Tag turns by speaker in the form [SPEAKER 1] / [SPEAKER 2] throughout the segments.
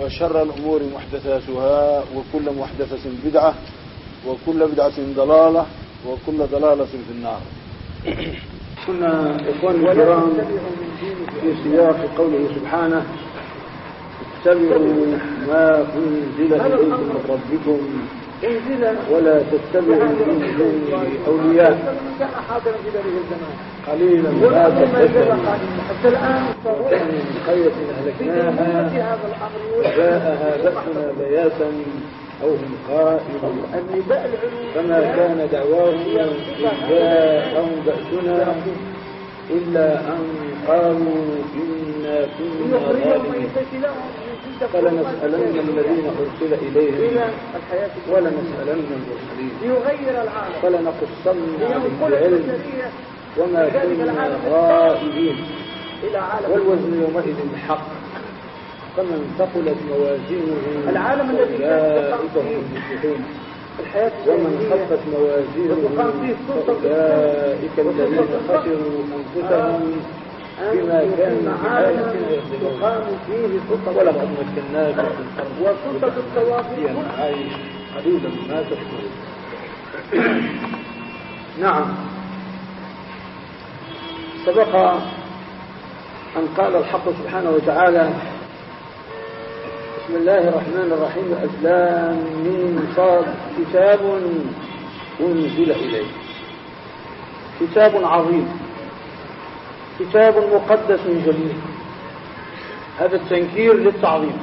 [SPEAKER 1] وشر الأمور محدثاتها وكل محدثة بدعة وكل بدعة ضلالة وكل ضلالة في النار. كنا إخواني الكرام في سياق قوله سبحانه اتبعوا ما أنزل إليكم من ربكم ولا تتبعوا من دونه أولياء قليلا ما تتبعوا
[SPEAKER 2] حتى الآن
[SPEAKER 1] من قرية أهلكناها. جاءها بأسنا بياتا أو هم قائلون. فما كان دعواهم جاءهم بأسنا إلا أن قالوا إنا كنا ظالمين. فلنسألن الذين أرسل إليهم ولنسألن المرسلين.
[SPEAKER 2] ليغير العالم.
[SPEAKER 1] فلنقصن عليهم بعلم وما كنا غائبين.
[SPEAKER 2] إلى عالم.
[SPEAKER 1] والوزن يومئذ الحق فمن ثقلت موازينه
[SPEAKER 2] العالم الذي كان
[SPEAKER 1] المفلحون.
[SPEAKER 2] الحياة
[SPEAKER 1] ومن خفت موازينه فأولئك الذين خسروا أنفسهم. بما بآياتنا يظلمون
[SPEAKER 2] تقام فيه سلطة
[SPEAKER 1] ولقد الأرض.
[SPEAKER 2] وسلطة الطواغيت
[SPEAKER 1] هي معايش قليلا ما تشكرون. نعم. سبق أن قال الحق سبحانه وتعالى بسم الله الرحمن الرحيم. أسلام من صاد. كتاب أنزل إليه كتاب عظيم. كتاب مقدس جليل هذا التنكير للتعظيم.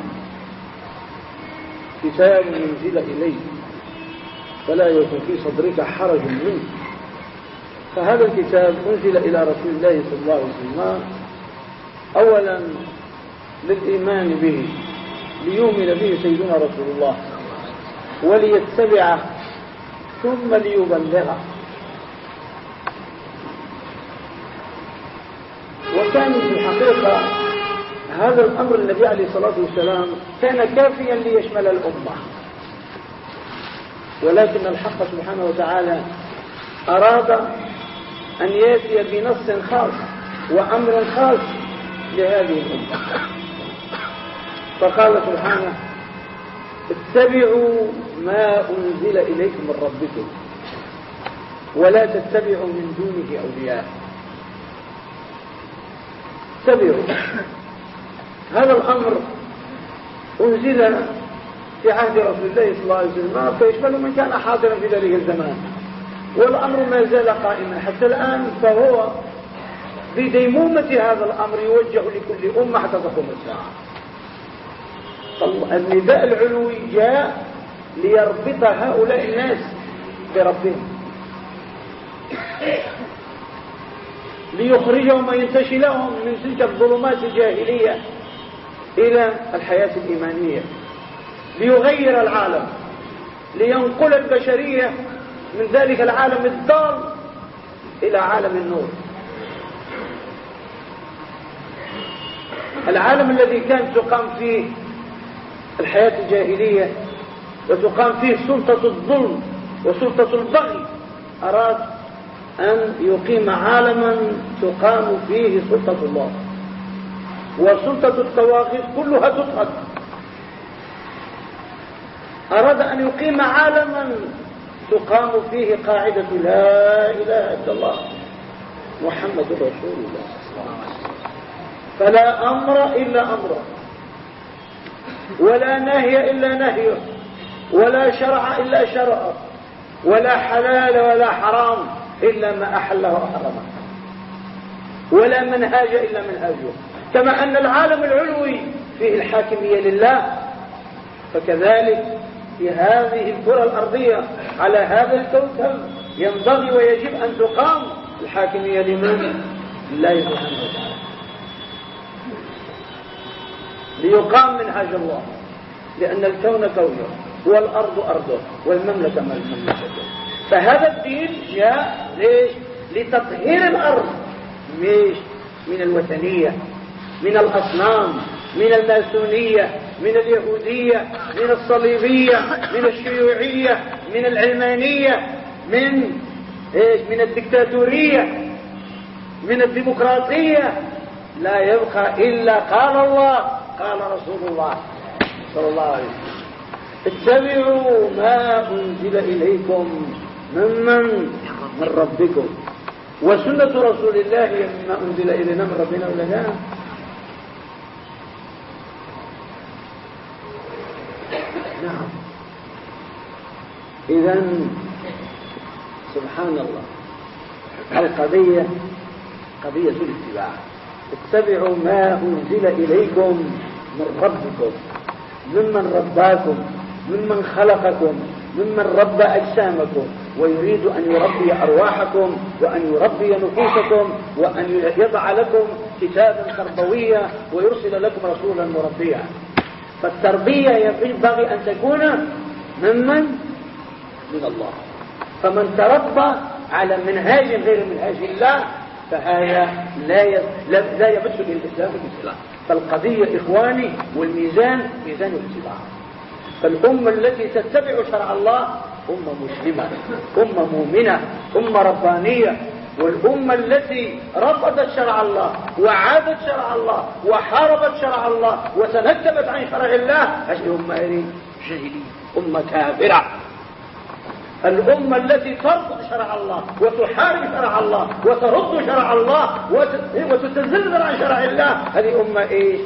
[SPEAKER 1] كتاب أنزل إليه فلا يكن في صدرك حرج منه. فهذا الكتاب أنزل إلى رسول الله صلى الله عليه وسلم. أولا للإيمان به ليؤمن به سيدنا رسول الله وليتبعه ثم ليبلغه. وكان في الحقيقة هذا الأمر النبي عليه الصلاة والسلام كان كافيا ليشمل الأمة. ولكن الحق سبحانه وتعالى أراد أن يأتي بنص خاص وأمر خاص لهذه الأمة. فقال سبحانه اتبعوا ما أنزل إليكم من ربكم ولا تتبعوا من دونه أولياء. اتبعوا هذا الأمر أنزل في عهد رسول الله صلى الله عليه وسلم فيشمل من كان حاضرا في ذلك الزمان. والأمر ما زال قائما. حتى الآن فهو بديمومة هذا الأمر يوجه لكل أمة حتى تقوم الساعة. النداء العلوي جاء ليربط هؤلاء الناس بربهم. ليخرجهم وينتشلهم من تلك الظلمات الجاهلية إلى الحياة الإيمانية. ليغير العالم لينقل البشرية من ذلك العالم الضال إلى عالم النور. العالم الذي كانت تقام فيه الحياة الجاهلية وتقام فيه سلطة الظلم وسلطة البغي أراد أن يقيم عالما تقام فيه سلطة الله. وسلطة الطواغيت كلها تطهد أراد أن يقيم عالما تقام فيه قاعدة لا إله إلا الله محمد رسول الله. فلا أمر إلا أمره ولا نهي إلا نهيه ولا شرع إلا شرعه ولا حلال ولا حرام. إلا ما أحله وحرمه ولا منهاج إلا منهاجه. كما أن العالم العلوي فيه الحاكمية لله فكذلك في هذه الكرة الأرضية على هذا الكوكب ينبغي ويجب أن تقام الحاكمية لمن؟ لله سبحانه وتعالى. ليقام منهاج الله. لأن الكون كونه والأرض أرضه والمملكة مملكته. فهذا الدين جاء ليش؟ لتطهير الأرض. مش من الوثنية من الأصنام من الماسونية من اليهودية من الصليبية من الشيوعية من العلمانية من إيش؟ من الدكتاتورية من الديمقراطية. لا يبقى إلا قال الله قال رسول الله صلى الله عليه وسلم. اتبعوا ما أنزل إليكم. ممن؟ من ربكم. وسنة رسول الله مما أنزل إلينا من ربنا ولا لا؟ نعم. إذا سبحان الله هذه قضية الاتباع. اتبعوا ما أنزل إليكم من ربكم ممن رباكم ممن خلقكم ممن ربى أجسامكم. ويريد أن يربي أرواحكم وأن يربي نفوسكم وأن يضع لكم كتابا تربويا ويرسل لكم رسولا مربيا. فالتربية ينبغي أن تكون ممن؟ من الله. فمن تربى على منهاج غير منهاج الله فهذا لا لا يمثل الإسلام. بالإسلام فالقضية إخواني والميزان ميزان الاتباع. فالأمة التي تتبع شرع الله أمة مسلمة أمة مؤمنة أمة ربانية والأمة التي رفضت شرع الله وعادت شرع الله وحاربت شرع الله وتنكبت عن شرع الله هذه أمة جاهلية أمة كافرة. الأمة التي ترفض شرع الله وتحارب شرع الله وترد شرع الله وتتزلزل عن شرع الله هذه أمة إيه؟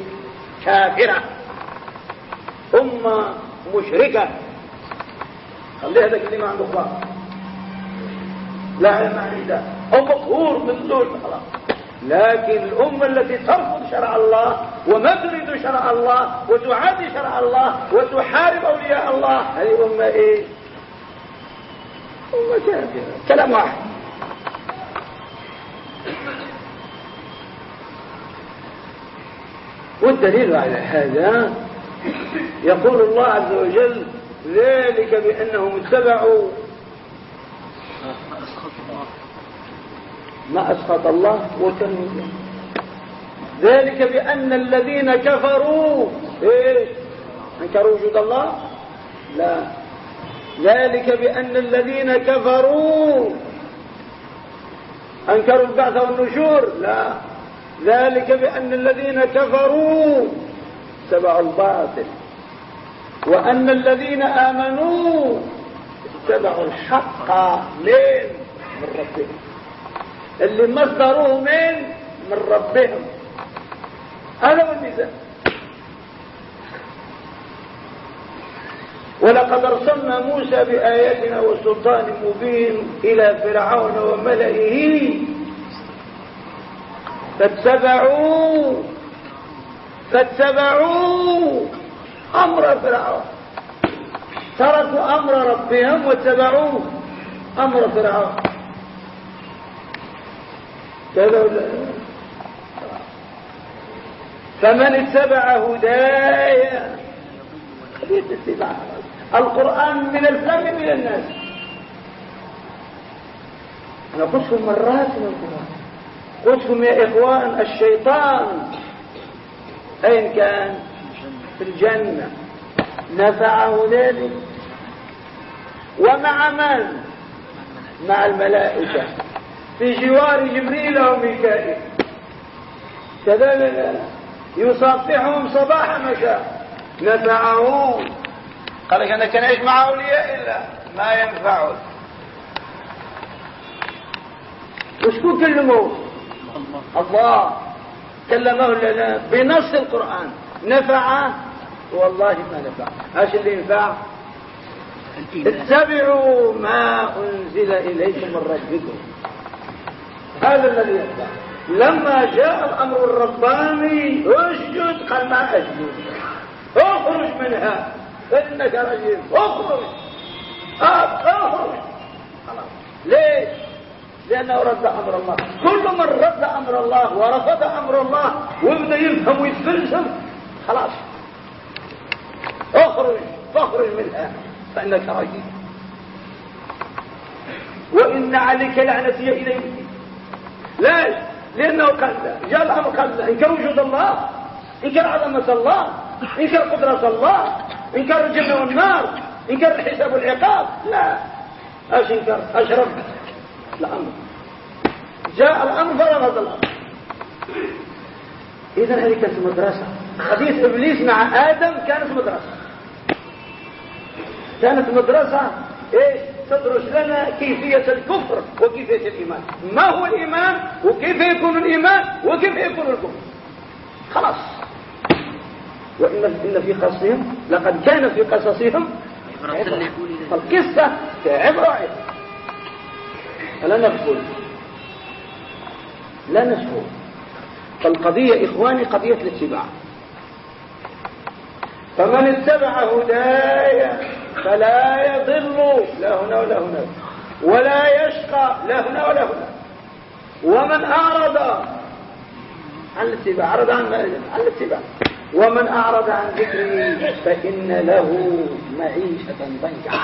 [SPEAKER 1] كافرة. أمة مشركة. خليها هذا كلمة عند الله لا علم عن أو مقهور من دول خلاص لكن الأمة التي ترفض شرع الله وما تريد شرع الله وتعادي شرع الله وتحارب أولياء الله هذه أمة إيه؟ أمة كافرة كلام واحد. والدليل على هذا يقول الله عز وجل ذلك بأنهم اتبعوا ما أسخط الله وكانوا ذلك بأن الذين كفروا إيه أنكروا وجود الله؟ لا. ذلك بأن الذين كفروا أنكروا البعث والنشور؟ لا. ذلك بأن الذين كفروا اتبعوا الباطل. وأن الذين آمنوا اتبعوا الحق من من ربهم. اللي مصدروه من من ربهم. هذا هو الميزان. ولقد أرسلنا موسى بآياتنا وسلطان مبين إلى فرعون وملئه. فاتبعوا فاتبعوا أمر فرعون. تركوا أمر ربهم واتبعوا أمر فرعون. فمن اتبع اتباع. القرآن من الفم من الناس. أنا قلتكم مرات من القرآن. قلتكم يا إخوان الشيطان. أين كان؟ في الجنة. نفعه ذلك ومع من؟ مع الملائكة. في جوار جبريل وميكائيل. كذلك يصافحهم صباح مساء نفعه قال لك أنا كان مع أولياء الله؟ ما ينفعه وشكون كلمه؟ الله. كلمه لنا بنص القرآن. نفع والله ما نفع. إيش اللي ينفع؟ اتبعوا ما أنزل إليكم من ربكم. هذا الذي ينفع. لما جاء الأمر الرباني اسجد. قال ما أسجد. اخرج منها. إنك رجيم اخرج. اخرج. خلاص. ليش؟ لأنه رد أمر الله. كل من رد أمر الله ورفض أمر الله وابدا يفهم ويتفلسف خلاص. اخرج فاخرج منها فإنك رجيم. وإن عليك لعنتي اليه ليش؟ لأنه قال جاء الامر قال انكر وجود الله انكر عظمة الله انكر قدرة الله انكر الجنه والنار انكر الحساب والعقاب. لا. أش انكر اشرف الامر جاء الأمر فرفض الامر اذا هذه كانت مدرسة. قضيه إبليس مع آدم كانت مدرسة. كانت مدرسة إيش تدرس لنا كيفية الكفر وكيفية الإيمان. ما هو الإيمان؟ وكيف يكون الإيمان؟ وكيف يكون الكفر؟ خلاص. وإن إن في قصصهم لقد كان في قصصهم. القصة عبرة فلا نغفل لا نسهو فالقضية إخواني قضية الاتباع. فمن اتبع هداي فلا يضل لا هنا ولا هنا. ولا يشقى لا هنا ولا هنا. ومن أعرض عن الاتباع أعرض عن الاتباع. ومن أعرض عن ذكري فإن له معيشة ضنكا.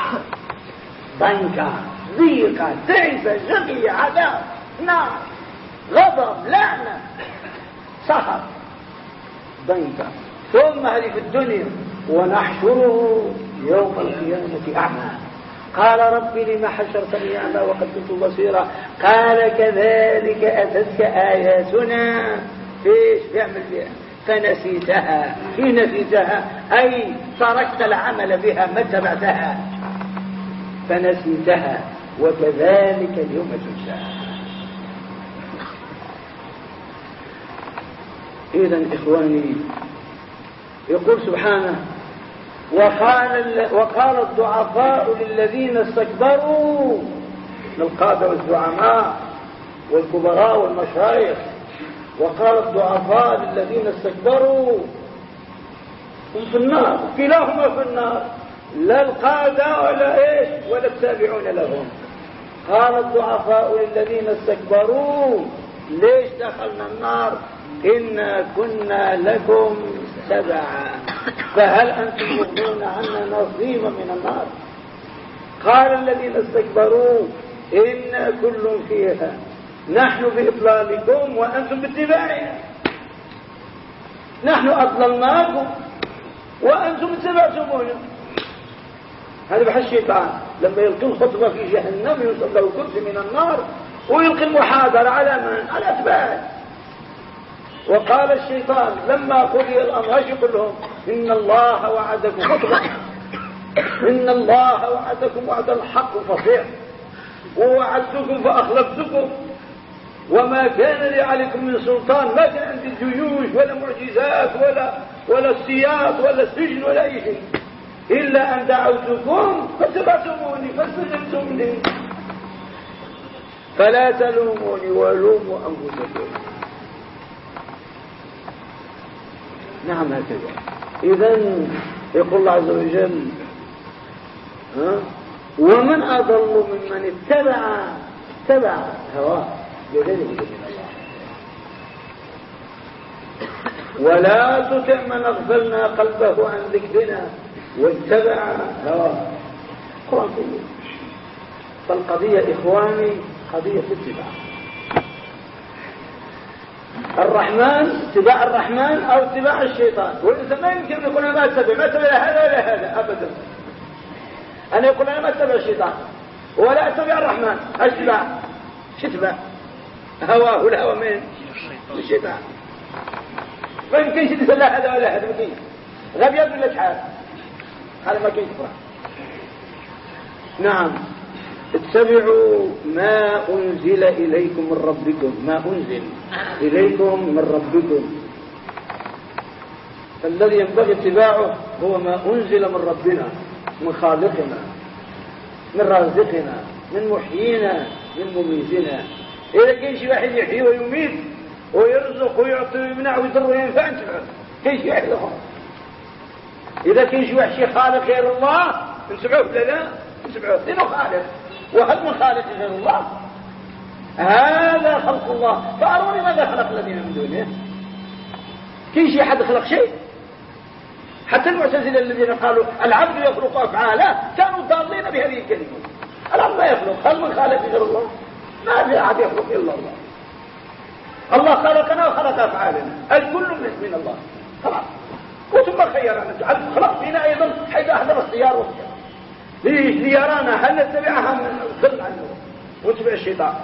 [SPEAKER 1] ضنكا ضيقة تعسة شقية عذاب نار غضب لعنة. سخط ضنكا. ثم هذه في الدنيا. ونحشره يوم القيامة أعمى. قال رب لما حشرتني أعمى وقد كنت بصيرا. قال كذلك أتتك آياتنا. فيش بيعمل بها. فنسيتها. في نسيتها؟ أي تركت العمل بها ما اتبعتها. فنسيتها. وكذلك اليوم تنسى. إذا إخواني يقول سبحانه وقال, وقال الضعفاء للذين استكبروا للقادة والزعماء والكبراء والمشايخ. وقال الضعفاء للذين استكبروا هم في النار كلاهما في النار. لا القادة ولا إيش ولا التابعون لهم. قال الضعفاء للذين استكبروا ليش دخلنا النار؟ إنا كنا لكم تبعا فهل أنتم مغنون عنا نصيبا من النار؟ قال الذين استكبروا إنا كل فيها. نحن بإضلالكم وأنتم باتباعنا. نحن أضللناكم وأنتم اتبعتمونا. هذا بحث الشيطان. لما يلقي الخطبة في جهنم يوصل له كرسي من النار ويلقي المحاضرة على من؟ على أتباعه. وقال الشيطان لما قضي الأمر يقول لهم؟ إن الله وعدكم. إن الله وعدكم وعد الحق فصيح. ووعدتكم فأخلفتكم. وما كان لي عليكم من سلطان ما كان عندي جيوش ولا معجزات ولا ولا السياط ولا السجن ولا أي شيء. إلا أن دعوتكم فاتبعتموني فاستجبتم لي. فلا تلوموني ولوموا أنفسكم. نعم هكذا. إذا يقول الله عز وجل ها ومن أضل ممن اتبع اتبع هواه بغير ولا تطع من أغفلنا قلبه عن ذكرنا واتبع هواه. القرآن كله فالقضية إخواني قضية اتباع. الرحمن اتباع الرحمن أو اتباع الشيطان. والانسان ما يمكن يقول أنا ما أتبع ما أتبع هذا ولا هذا أبدا. أنا يقول أنا ما أتبع الشيطان ولا أتبع الرحمن. اتبع شو اتبع هواه الهوى من؟ الشيطان ما يمكنش لا هذا ولا هذا ما يمكنش غبيان ولا شحال هذا ما كاينش نعم. اتبعوا ما أنزل إليكم من ربكم. ما أنزل إليكم من ربكم. فالذي ينبغي اتباعه هو ما أنزل من ربنا من خالقنا من رازقنا من محيينا من مميتنا. إذا كان شي واحد يحيي ويميت ويرزق ويعطي ويمنع ويضر وينفع انتبه كاين شي واحد آخر. إذا كاين شي واحد شي خالق غير الله نتبعوه لا لا نتبعوه لأنه خالق. وهل من خالق غير الله. هذا خلق الله. فأروني ماذا خلق الذين من دونه؟ كل شيء حد خلق شيء. حتى المعتزلة الذين قالوا العبد يخلق أفعاله كانوا ضالين بهذه الكلمة. العبد لا يخلق. هل من خالق غير الله؟ ما في أحد يخلق إلا الله. الله خلقنا وخلق أفعالنا. الكل من الله. خلاص وثم خيرنا خلق فينا أيضا حيث أحضر السيار والسيار ليش ليرانا هل نتبعها ضل عنه واتبع الشيطان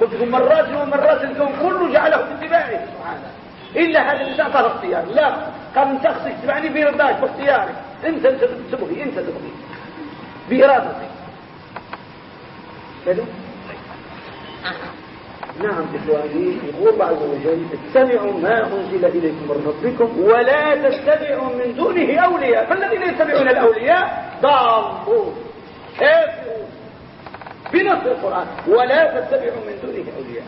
[SPEAKER 1] قلت لكم مرات ومرات الكون كله جعله باتباعه سبحانه. إلا هذا الانسان طلب اختيار لا قال انت خصك تتبعني في رضاك باختيارك انت تبغي أنت تبغي. بإرادتك. كذا. نعم إخواني يقول عز وجل اتبعوا ما أنزل إليكم من ربكم ولا تتبعوا من دونه أولياء. فالذين يتبعون الأولياء ضالون. كافرون بنص القرآن ولا تتبعوا من دونه أولياء.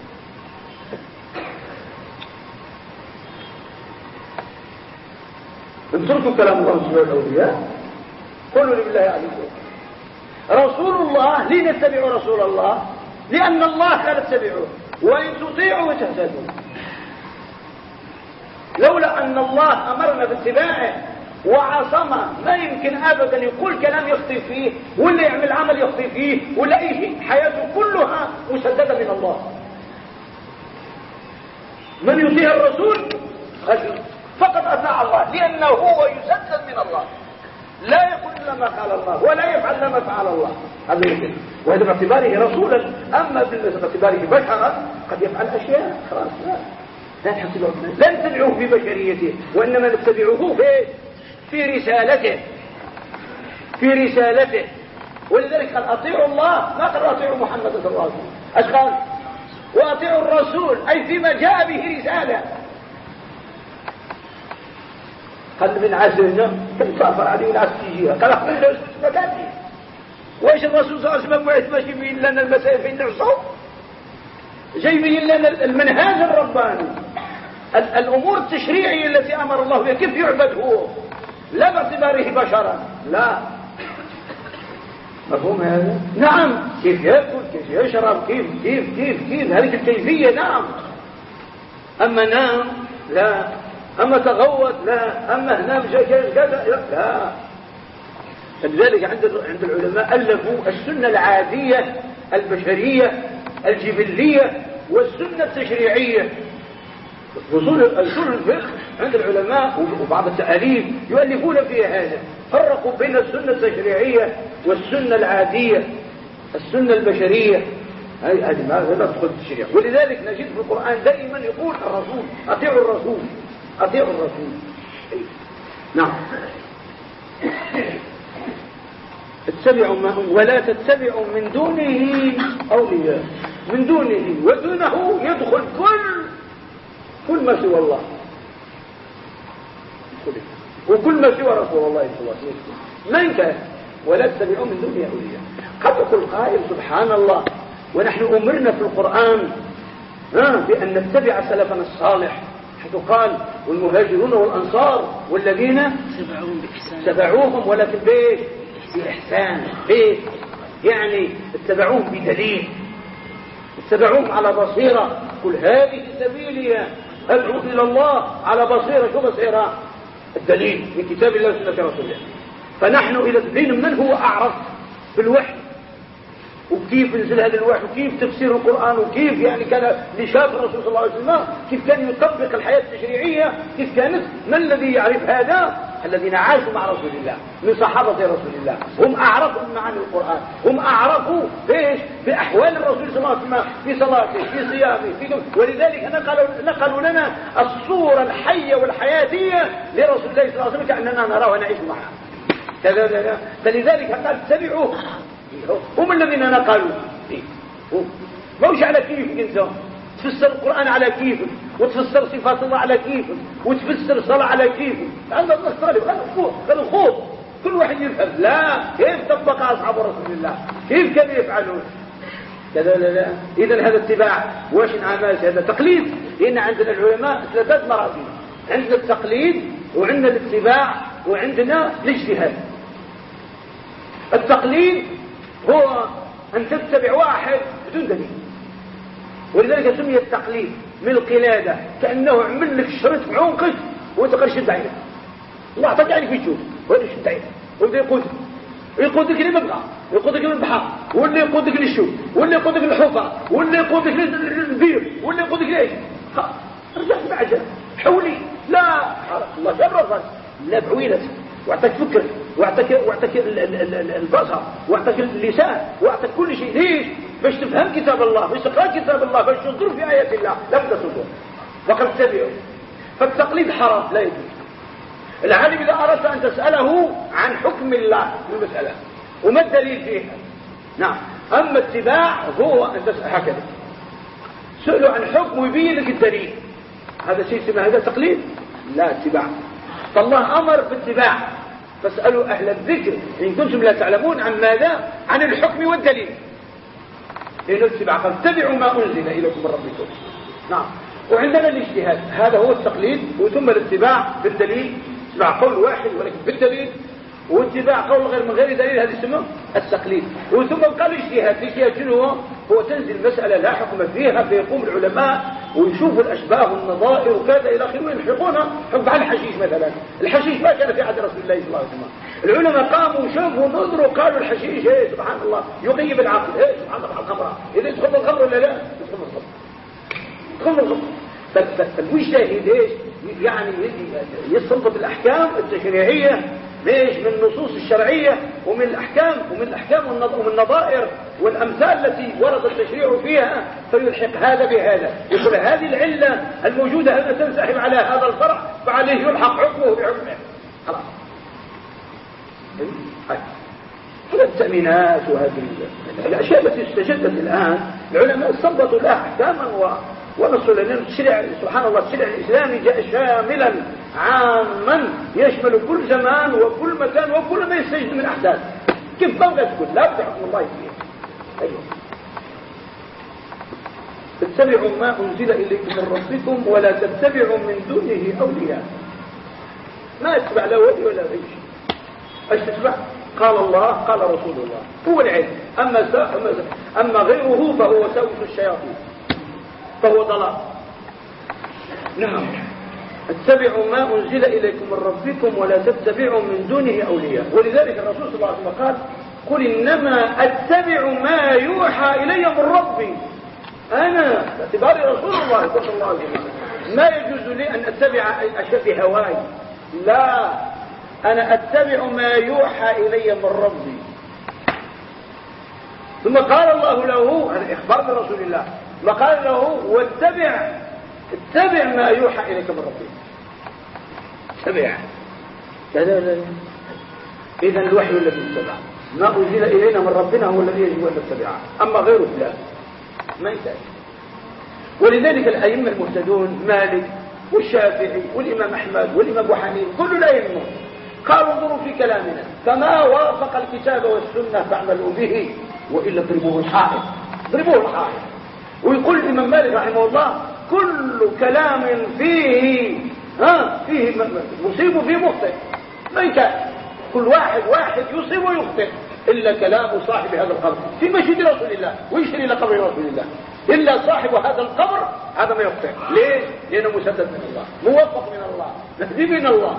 [SPEAKER 1] اتركوا كلام الله سبحانه الأولياء قولوا لله عليكم رسول الله لين اتبعوا رسول الله لأن الله قال اتبعوه وإن تطيعوا تهتدوا لولا أن الله أمرنا باتباعه وعصمه ما يمكن أبدا يقول كلام يخطي فيه ولا يعمل عمل يخطي فيه ولا أي شيء. حياته كلها مسددة من الله. من يطيع الرسول فقد أطاع الله لأنه هو يسدد من الله. لا يقول الا ما قال الله ولا يفعل الا ما فعل الله. هذا يمكن. وهذا باعتباره رسولا. أما باعتباره بشرا قد يفعل أشياء خلاص لا. لا تحسبه لا نتبعوه في بشريته وإنما نتبعوه في في رسالته. في رسالته. ولذلك قال أطيعوا الله. ما قال أطيعوا محمد صلى الله عليه وسلم. إيش قال وأطيعوا الرسول أي فيما جاء به رسالة. قال من عزلنا كان عليه ونعس يجيها قال اخبرنا مكاني وايش الرسول صلى الله عليه وسلم وعيت ماشي يبين لنا المسائل فين نعصوا جاي يبين لنا المنهاج الرباني. الأمور التشريعية التي أمر الله بها. كيف يعبد هو؟ لا باعتباره بشرا. لا. مفهوم هذا؟ نعم. كيف يأكل؟ كيف يشرب؟ كيف كيف كيف كيف؟ هذه الكيفية نعم. أما نام؟ لا. أما تغوت لا. أما هنا كذا لا. لذلك عند عند العلماء ألفوا السنة العادية البشرية الجبلية والسنة التشريعية. وصول أصول الفقه عند العلماء وبعض التأليف يؤلفون فيها هذا. فرقوا بين السنة التشريعية والسنة العادية السنة البشرية. هذه ما تدخل التشريع. ولذلك نجد في القرآن دائما يقول الرسول أطيعوا الرسول أطيعوا الرسول. نعم. اتبعوا ما ولا تتبعوا من دونه أولياء. من دونه ودونه يدخل كل كل ما سوى الله. وكل ما سوى رسول الله صلى الله عليه وسلم. من كان؟ ولا تتبعوا من دونه أولياء. قد يقول قائل سبحان الله. ونحن أمرنا في القرآن بأن نتبع سلفنا الصالح. حيث قال والمهاجرون والأنصار والذين تبعوهم بإحسان. تبعوهم ولكن بإيش؟ بإحسان بإيش يعني اتبعوهم بدليل اتبعوهم على بصيرة. قل هذه سبيلي أدعو إلى الله على بصيرة؟ شو بصيرة؟ الدليل من كتاب الله وسنة رسول الله فنحن إلى الدين من هو أعرف بالوحي؟ وكيف نزل هذا الوحي وكيف تفسير القرآن وكيف يعني كان لشاف الرسول صلى الله عليه وسلم كيف كان يطبق الحياة التشريعية كيف كانت من الذي يعرف هذا؟ الذين عاشوا مع رسول الله من صحابة رسول الله هم أعرفوا معاني القرآن هم أعرفوا بإيش بأحوال الرسول صلى الله عليه وسلم في صلاته في صيامه في ولذلك نقلوا, نقلوا لنا الصورة الحية والحياتية لرسول الله صلى الله عليه وسلم كأننا نراه ونعيش معه. فلذلك قال اتبعوه هم الذين نقلوا موش على كيفك انت تفسر القرآن على كيفك وتفسر صفات الله على كيفك وتفسر الصلاة على كيفك هذا النصراني هذا الخوف كل واحد يفهم. لا. كيف طبق أصحاب رسول الله؟ كيف كانوا يفعلون؟ كذا لا لا إذا هذا اتباع. واش نعمل هذا؟ تقليد. لأن عندنا العلماء ثلاثة مراتب. عندنا التقليد وعندنا الاتباع وعندنا الاجتهاد. التقليد هو أن تتبع واحد بدون دليل. ولذلك سمي التقليد من القلادة كأنه عمل لك في عنقك وانت شد عينك. الله أعطاك عينك في تشوف وانت شد عينك. وانت يقودك يقودك للمبقى يقودك للبحر واللي يقودك للشوك واللي يقودك للحفر واللي يقودك للبير واللي يقودك ليش رجعت بعجل حولي. لا الله جبر لا بعويلتك واعطاك فكر واعطاك واعطاك البصر واعطاك اللسان واعطاك كل شيء. ليش؟ باش تفهم كتاب الله باش تقرأ كتاب الله باش تنظر في آيات الله. لا بد تصدر فقد تتبعوا فالتقليد حرام لا يجوز. العالم إذا أردت أن تسأله عن حكم الله في المسألة وما الدليل فيها؟ نعم. أما اتباع هو أن تسأل هكذا. سألوا عن حكم ويبين لك الدليل. هذا شيء اسمه هذا تقليد؟ لا اتباع. فالله أمر باتباع فاسألوا أهل الذكر إن كنتم لا تعلمون عن ماذا؟ عن الحكم والدليل. لأنه اتباع فاتبعوا ما أنزل إليكم من ربكم. نعم. وعندنا الاجتهاد. هذا هو التقليد وثم الاتباع بالدليل. اتباع قول واحد ولكن بالدليل. واتباع قول غير من غير دليل هذا اسمه التقليد. وثم قال الاجتهاد الاجتهاد شنو هو؟ هو تنزل مسألة لا حكم فيها فيقوم العلماء ويشوفوا الأشباه والنظائر وكذا إلى آخره ويلحقونها حكم على الحشيش مثلا. الحشيش ما كان في عهد رسول الله صلى الله عليه وسلم. العلماء قاموا وشافوا نظروا قالوا الحشيش إيه؟ سبحان الله. يغيب العقل. إيه؟ سبحان الله الخمرة إذا يدخل الخمر ولا لا؟ يدخل الخمر يدخل الخمر فالمجتهد إيش؟ يعني يستنبط الأحكام التشريعية ليش؟ من النصوص الشرعية ومن الأحكام ومن الأحكام ومن النظائر والأمثال التي ورد التشريع فيها فيلحق هذا بهذا. يقول هذه العلة الموجودة هل تنسحب على هذا الفرع فعليه يلحق حكمه بحكمه خلاص. هذه التأمينات وهذه الأشياء التي استجدت الآن العلماء استنبطوا لها أحكاما ونصوا لأن الشرع سبحان الله الشرع الإسلامي جاء شاملا عاما يشمل كل زمان وكل مكان وكل ما يستجد من أحداث. كيف ما تقول؟ لا بد حكم الله فيه أيوه. اتبعوا ما أنزل إليكم من ربكم ولا تتبعوا من دونه أولياء. ما أتبع لا ولي ولا غير أيش تتبع؟ قال الله قال رسول الله. هو العلم. أما, أما غيره فهو سوس الشياطين. فهو ضلال. نعم. اتبعوا ما أنزل إليكم من ربكم ولا تتبعوا من دونه أولياء. ولذلك الرسول صلى الله عليه وسلم قال قل إنما أتبع ما يوحى إلي من ربي. أنا باعتباري رسول الله صلى الله عليه وسلم. ما يجوز لي أن أتبع أشياء بهواي لا أنا أتبع ما يوحى إلي من ربي. ثم قال الله له هذا إخبار رسول الله. ما قال له واتبع اتبع ما يوحى إليك من ربك. اتبع. كذا إذا الوحي الذي اتبع. ما أنزل إلينا من ربنا هو الذي يجب أن نتبعه أما غيره لا. ما يحتاج ولذلك الأئمة المهتدون مالك والشافعي والإمام أحمد والإمام أبو حنيفة كل لا يهمهم. قالوا انظروا في كلامنا. فما وافق الكتاب والسنة فاعملوا به وإلا اضربوه الحائط. اضربوه الحائط. ويقول الإمام مالك رحمه الله كل كلام فيه ها فيه مصيب وفيه مخطئ. ما كان؟ كل واحد واحد يصيب ويخطئ. إلا كلام صاحب هذا القبر. في مسجد رسول الله. ويشري إلى قبر رسول الله. إلا صاحب هذا القبر هذا ما يخطئ. ليه؟ لأنه مسدد من الله. موفق من الله. مهدي من الله.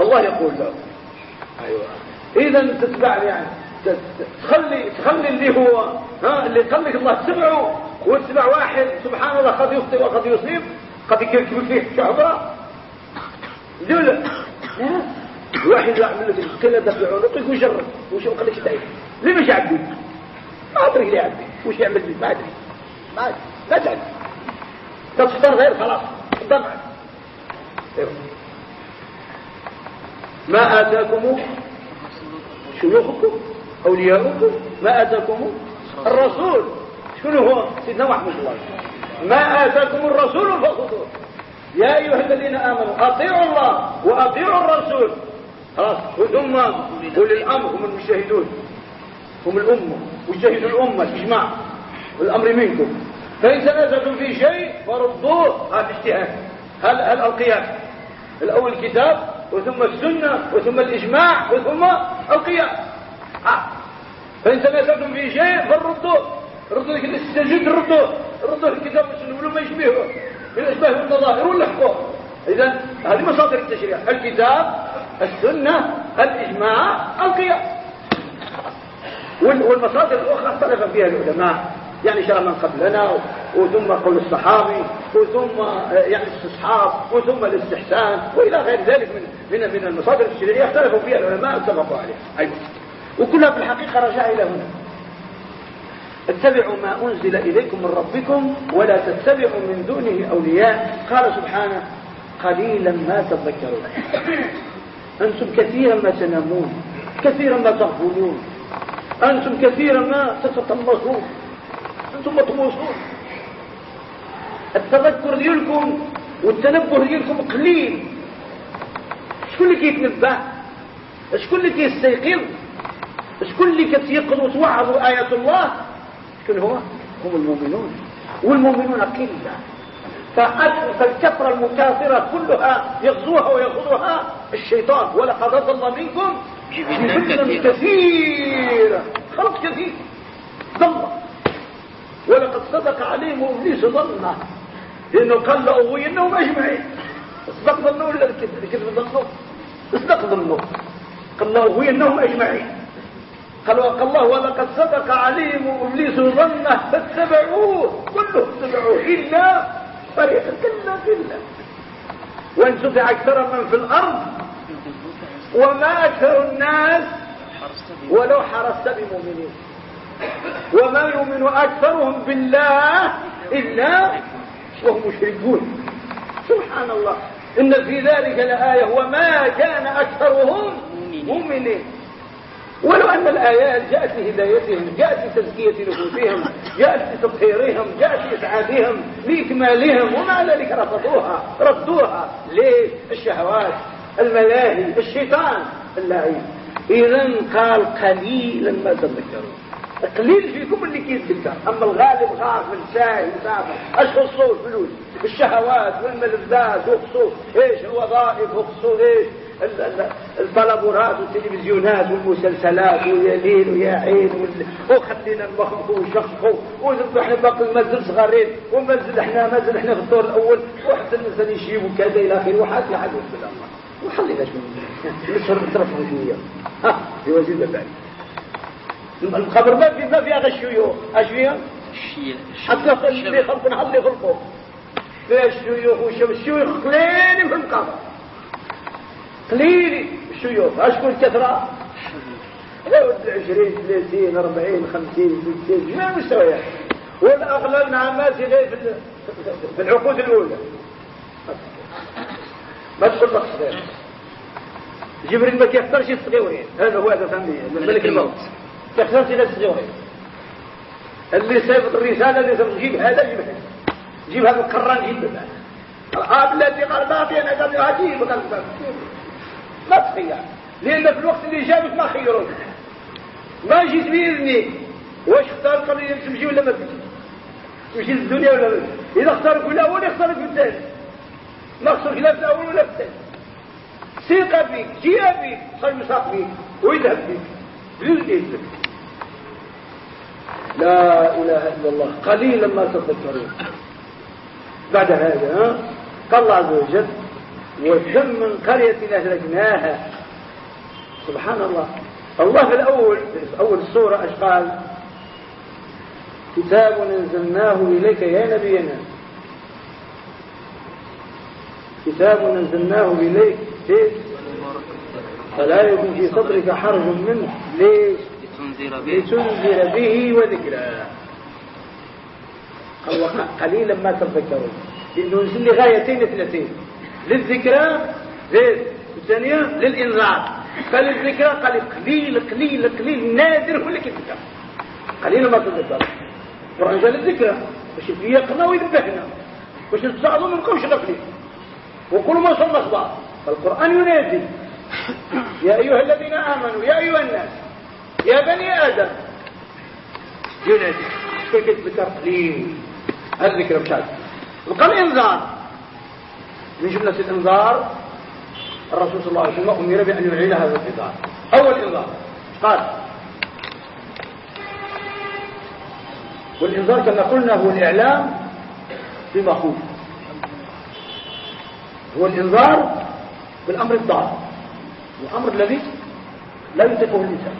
[SPEAKER 1] الله يقول له. أيوة. إذا تتبع يعني. تخلي تخلي اللي هو ها اللي يخليك الله تتبعه واتبع واحد سبحان الله قد يخطئ وقد يصيب قد يكركب فيه شعبرة دول واحد يعمل لك القلة في عنقك ويجرب وش يقول لك تعيش؟ ليه مش يعبي؟ ما أدري ليه يعبي. وش يعمل لي؟ ما أدري. ما أدري. ما تفطر غير خلاص. طبعا ما آتاكم شيوخكم أولياؤكم؟ ما آتاكم الرسول؟ شنو هو؟ سيدنا محمد الله. ما آتاكم الرسول فخذوه. يا أيها الذين آمنوا أطيعوا الله وأطيعوا الرسول. خلاص وثم أولي الأمر هم المجتهدون. هم الأمة وجهدوا الأمة الإجماع. والأمر منكم. فإن تنازلتم في شيء فردوه هذا اجتهاد. هل هل القياس الأول الكتاب وثم السنة وثم الإجماع وثم القياس آه. فإن تنازلتم في شيء فردوه. ردوا لك الاستجد ردوا ردوا الكتاب والسنة ما يشبهه. من الاشباه والنظائر ولا حقوق إذا هذه مصادر التشريع. الكتاب السنة الإجماع القياس. والمصادر الأخرى اختلف فيها العلماء. يعني شرع من قبلنا وثم قول الصحابي وثم يعني الاستصحاب وثم الاستحسان وإلى غير ذلك من من من المصادر الشرعيه اختلفوا فيها العلماء اتفقوا عليها. أيوه. وكلها في الحقيقة رجع إلى هنا. اتبعوا ما أنزل إليكم من ربكم ولا تتبعوا من دونه أولياء. قال سبحانه قليلا ما تذكرون. أنتم كثيرا ما تنامون كثيرا ما تغفلون. أنتم كثيرا ما تتطمسون أنتم مطموسون. التذكر ديالكم والتنبه ديالكم قليل. شكون اللي كيتنبه؟ شكون اللي كيستيقظ؟ شكون اللي كتيقظ وتوعظ آيات الله؟ شكون هو؟ هم المؤمنون. والمؤمنون قلة فالكثرة المكاثرة كلها يغزوها ويأخذها الشيطان. ولقد ضل منكم جبلا كثيرا. خلق كثير ضل. ولقد صدق عليهم إبليس ظنه لأنه قال له انهم أجمعين. اصدق ظنه ولا الكذب؟ ظنه اصدق ظنه قال له انهم أجمعين. قال وقال الله ولقد صدق عليهم ابليس ظنه فاتبعوه كلهم اتبعوه الا فريقا كلا كلا. وان تطع أكثر من في الأرض وما أكثر الناس ولو حرصت بمؤمنين. وما يؤمن اكثرهم بالله الا وهم مشركون. سبحان الله. ان في ذلك لايه. وما كان اكثرهم مؤمنين. ولو أن الآيات جاءت لهدايتهم جاءت لتزكية نفوسهم جاءت لتطهيرهم جاءت لإسعادهم لإكمالهم ومع ذلك رفضوها ردوها. ليه؟ الشهوات الملاهي الشيطان. اللعين إذا قال قليلا ما تذكرون. قليل فيكم اللي كيتذكر أما الغالب غافل ساهي اش خصوص فلوس الشهوات والملذات وخصوص إيش؟ الوظائف وخصوص إيش؟ الطلبورات والتلفزيونات والمسلسلات ويا ليل ويا عين وخلينا نبخخوا ونشخخوا ونذبح باقي المنزل صغارين ومنزل إحنا منزل إحنا في الدور الأول وحتى الناس يشيبوا كذا إلى آخره وحد لحد الله. وخلينا شوية نترفعوا شوية. ها في وزير البال القبر ما في ما فيها غير الشيوخ اش فيها؟ حتى اللي خلقنا اللي خلقوا فيها الشيوخ والشيوخ قليل في القبر. قليل الشيوخ اشكون كثرة عشرين ثلاثين أربعين خمسين ستين ما مستويات والأغلب نعمات غير في العقود الأولى. ما تقول لك صغير. جبريل ما كيختارش الصغيرين. هذا هو هذا فهمني ملك الموت. كيختارش إلى الصغيرين. اللي سيبط الرسالة اللي جيب هذا جيب جيب هذا القران جيب هذا. الآب الذي قال ما فينا قال عجيب قال ما تخير لأن في الوقت اللي جابك ما خيروك ما جيت بإذني. واش اختار قبل تمشي ولا ما تمشي؟ تمشي للدنيا ولا ما إذا اختارك في الأول يختارك في الثاني ما اختارك لا في الأول ولا في الثاني. ثقة بك جيء بك صار يساق بك ويذهب بك. بدون إذنك لا إله إلا الله. قليلا ما تذكرون بعد هذا قال الله عز وجل وكم من قرية أهلكناها سبحان الله. الله في الأول في أول السورة أش قال؟ كتاب أنزلناه إليك يا نبينا. كتاب أنزلناه إليك. ليش فلا يكن في صدرك حرج منه. ليش؟ لتنذر به, لتنذر به وذكرى قليلا ما تذكرون. لأنه نزل لغايتين اثنتين. للذكرى زيد الثانية للإنذار. فللذكرى قال قليل قليل قليل نادر هو اللي كيتذكر قليل ما تذكر. القرآن جاء للذكرى باش يقنا ويذبحنا. باش نتساعدوا ما نبقاوش غافلين وكل ما صلنا أخبار فالقرآن ينادي. يا أيها الذين آمنوا يا أيها الناس يا بني آدم. ينادي. كيف يتذكر قليل. الذكرى بتاعته بقى الإنذار من جملة الإنذار الرسول صلى الله عليه وسلم أمر بأن يعيد هذا الإنذار. أول إنذار قال والإنذار كما قلنا هو الإعلام بمخوف هو الإنذار بالأمر الضار الأمر الذي لا يطيقه الإنسان.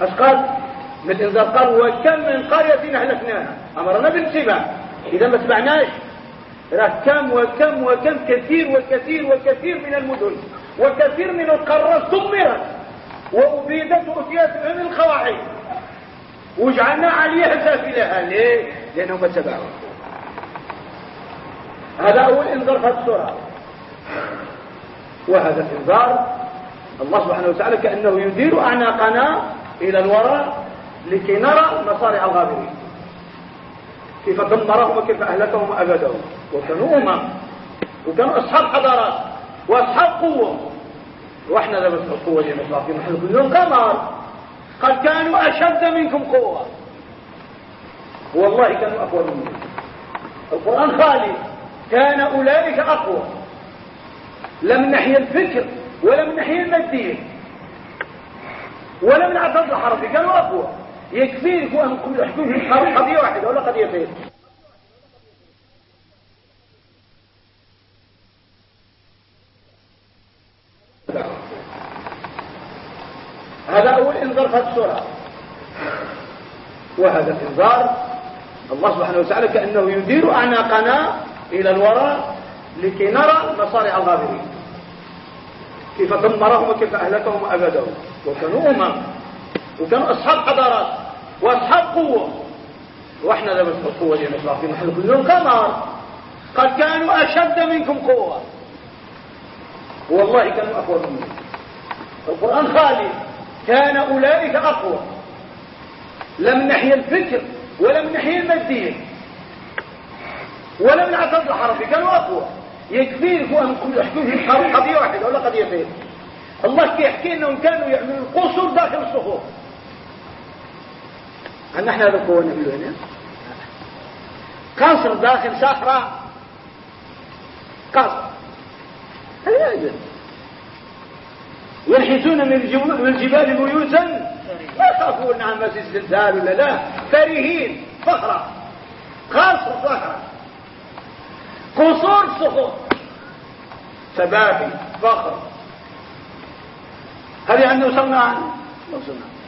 [SPEAKER 1] أش قال؟ من الإنذار قال وكم من قرية أهلكناها. أمرنا بالاتباع. إذا ما تبعناش راه كم وكم وكم كثير وكثير وكثير من المدن وكثير من القارات دمرت وأبيدت وأتيت من القواعد. وجعلنا عليها سافلها. ليه؟ لأنهم اتبعوا هذا أول إنذار في السورة وهذا الإنذار الله سبحانه وتعالى كأنه يدير أعناقنا إلى الوراء لكي نرى مصارع الغابرين. كيف دمرهم وكيف أهلكهم وأبدهم. وكانوا أمم وكانوا أصحاب حضارات وأصحاب قوة. وإحنا لبس القوة دي مصافين نحن كلهم كمار قد كانوا أشد منكم قوة. والله كانوا أقوى منكم. القرآن خالي كان أولئك أقوى. لا من ناحية الفكر ولا من ناحية المادية ولا من عدد الحرب كانوا أقوى. يكفيكم أن تحكوا في الحرب قضية واحدة ولا قضيتين. هذا أول إنذار في السورة. وهذا الإنذار الله سبحانه وتعالى كأنه يدير أعناقنا إلى الوراء لكي نرى مصارع الغابرين. كيف دمرهم وكيف أهلكهم وأبدهم وكانوا أمم. وكانوا أصحاب حضارات. وأصحاب قوة. وإحنا لبس القوة دي مصرافين نحن كلهم. كمار قد كانوا أشد منكم قوة. والله كانوا أقوى منكم. القرآن خالي. كان أولئك أقوى. لا من ناحية الفكر ولا من ناحية المادية ولا من عدد الحرب. كانوا أقوى. يكفيكم أن تحكوا في قضية واحدة ولا قضيتين. الله كيحكي أنهم كانوا يعملوا القصور داخل الصخور. هل نحن نعمله هنا قصر داخل صحراء قصر هذا يجب ينحتون من الجبال بيوتا؟ لا يخافون عن مسجد الزلزال ولا لا. فرهين فخرة. قصر فخرة. قصور صخور سبابي فخر. هذه عندنا وصلنا عنه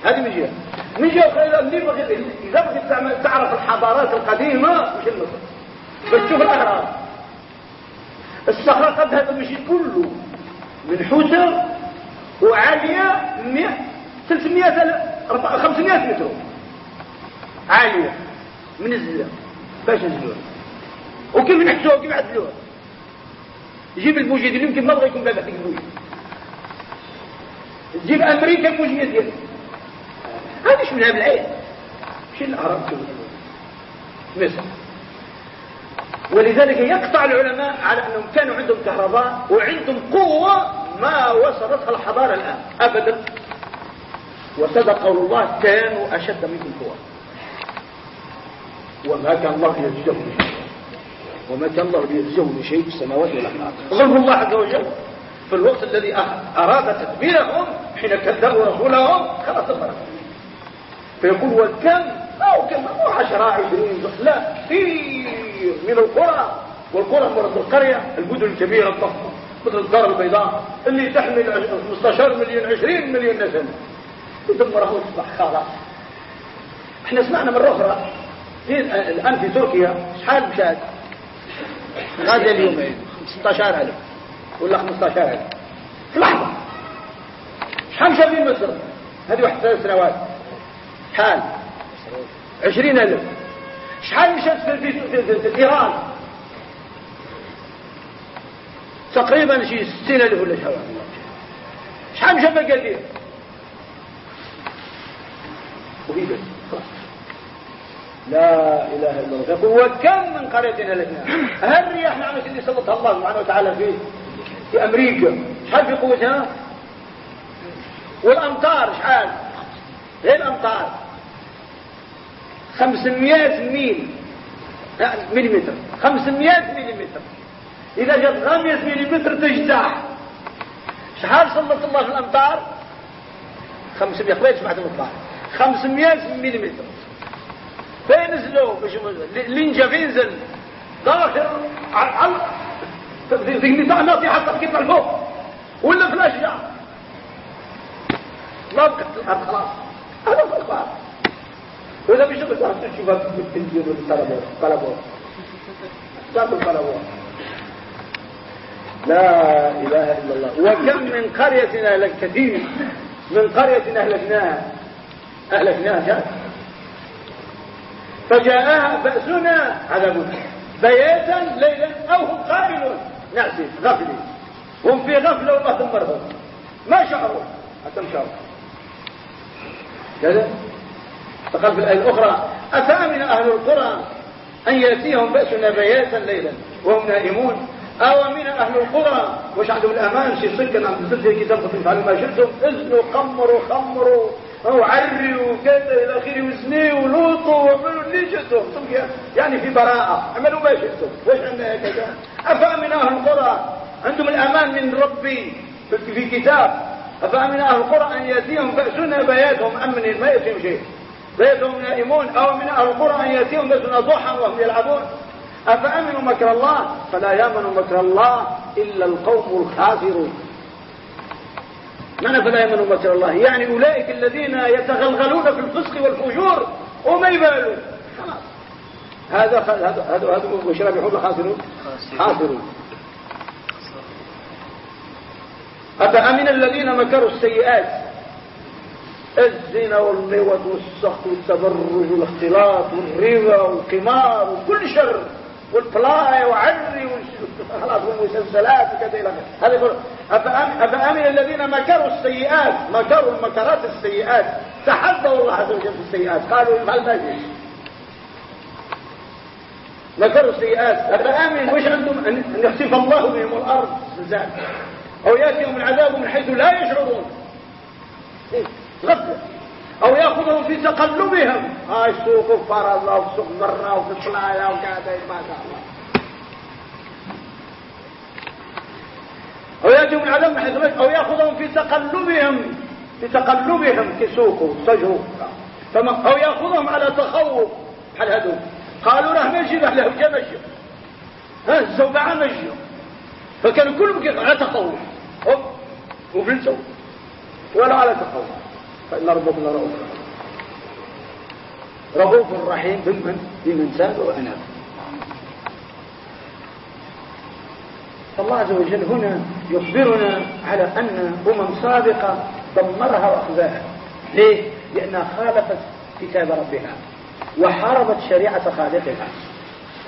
[SPEAKER 1] هذه من جهة. من جهة إذا بغيت تعرف الحضارات القديمة مش المصر بس تشوف الاهرام الصخره قد هذا المشي كله. من حوته وعالية 100 300 500 متر. عالية. من الزلزال باش نزلوها وكيف نحسوها؟ وكيف عدلوها جيب المجيد يمكن ما بغى يكون بابا المجيد. تجيب أمريكا المجيد ديالها هذه منها بالعين شو الاعراب مصر. ولذلك يقطع العلماء على أنهم كانوا عندهم كهرباء وعندهم قوة ما وصلتها الحضارة الآن. ابدا. وصدق الله كانوا أشد منكم قوة. وما كان الله يجزهم وما كان الله يجزهم بشيء في السماوات والأرض. ظلم الله عز وجل. في الوقت الذي أراد تدبيرهم حين كذبوا رسولهم خلاص تفرق فيقول وكم أو كم مو عشرة عشرين لا كثير من القرى. والقرى مرض القرية المدن الكبيرة الضخمة مثل الدار البيضاء اللي تحمل 15 مليون 20 مليون نسمة يدمره تصبح خلاص إحنا سمعنا مرة أخرى الآن في تركيا شحال مشاهد؟ غادي اليوم 16000 ولا 15000 في لحظة. شحال مشى في مصر؟ هذه واحد ثلاث سنوات. شحال؟ عشرين ألف. شحال مشات في, إيران؟ تقريبا شي ستين ألف ولا شحال؟ شحال مشى مقادير وهي لا إله إلا الله. يقول وكم من قرية هلكناها هل الرياح نعمة اللي سلطها الله سبحانه وتعالى في في أمريكا. شحال في قوتها؟ والأمطار شحال؟ غير الأمطار. 500 ميل. مليمتر. 500 مليمتر. إذا جت 500 مليمتر تجتاح شحال سلط الله في الأمطار؟ 500 قبيل سمعت الأمطار 500 مليمتر. فين نزلوا؟ لينجا فين نزل؟ داخل على ذيك نتاع ناطي حتى كيف الفوق ولا في الأشجار ما بقت الأرض خلاص. هذا هو وإذا مش بتعرف تشوفها في التلفزيون والطلبات طلبات تعمل طلبات لا إله إلا الله. وكم من قرية أهلك كثير من قرية أهلكناها أهلكناها جاءت فجاءها بأسنا. عذاب بياتا ليلا أو هم قائلون. نعسف غفلي. هم في غفلة والله دمرهم ما شعروا؟ حتى شعروا. كذا؟ فقال في الآية الأخرى أفأمن أهل القرى أن يأتيهم بأسنا بياتا ليلا وهم نائمون؟ أو من أهل القرى وش عندهم الأمان؟ شي صدق أن تنزل كتاب تفعلوا ما شئتم؟ إذنوا قمروا خمروا. وعروا وكذا إلى آخره وزنوا ولوطوا وعملوا اللي شئتم يعني في براءة. اعملوا ما شئتم وش عندنا كذا؟ أفأمن أهل القرى؟ عندهم الأمان من ربي في كتاب. أفأمن أهل القرى أن يأتيهم بأسنا بياتهم أمن ما يأتيهم شيء. بياتهم نائمون. أو من أهل القرى أن يأتيهم بأسنا ضحى وهم يلعبون. أفأمنوا مكر الله؟ فلا يأمن مكر الله إلا القوم الخاسرون. معنى فلا يامن مكر الله. يعني أولئك الذين يتغلغلون في الفسق والفجور وما يبالون هذا هذا هذا هذا وش رابحون خاسرون؟ خاسرون. أفأمن الذين مكروا السيئات؟ الزنا واللوط والسخط والتبرج والاختلاط والربا والقمار وكل شر. والبلاي وعري خلاص والمسلسلات وكذا إلى هذا أفأمن الذين مكروا السيئات؟ مكروا المكرات السيئات. تحدوا الله عز وجل بالسيئات قالوا يفعل ما مكروا السيئات. أفأمن؟ وش عندهم؟ ان يخسف الله بهم الأرض زلزال. أو يأتيهم العذاب من حيث لا يشعرون. غفلة. أو ياخذهم في تقلبهم. هاي السوق وفار الله وسوق وفي الصلاة وكذا ما شاء الله. أو من حيث أو يأخذهم في تقلبهم في تقلبهم كسوق سجوا أو يأخذهم على تخوف. بحال هذو قالوا راه ماشي راه له مشي. ها الزوبعة مشي. فكانوا كلهم على تخوف. وفلسوا ولا على تخوف. فإن ربكم لرؤوف. رؤوف رحيم بمن بمن تاب وأناب. فالله عز وجل هنا يخبرنا على أن أمم سابقة دمرها وأخذاها ليه؟ لأنها خالفت كتاب ربها وحاربت شريعة خالقها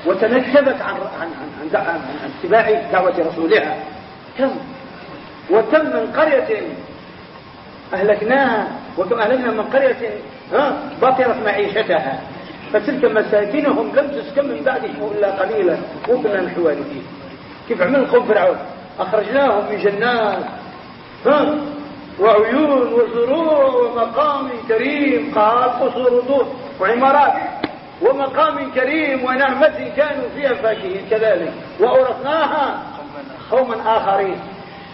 [SPEAKER 1] وتنكبت عن عن عن, عن, عن اتباع دعوة رسولها. كم وكم من قرية أهلكناها وكم أهلكنا من قرية بطرت معيشتها. فتلك مساكنهم لم تسكن من بعدهم إلا قليلا وكنا نحن كيف عمل قوم فرعون؟ أخرجناهم من جنات وعيون وزروع ومقام كريم قال قصور وعمارات. ومقام كريم ونعمة كانوا فيها فاكهين كذلك. وأورثناها قوما آخرين.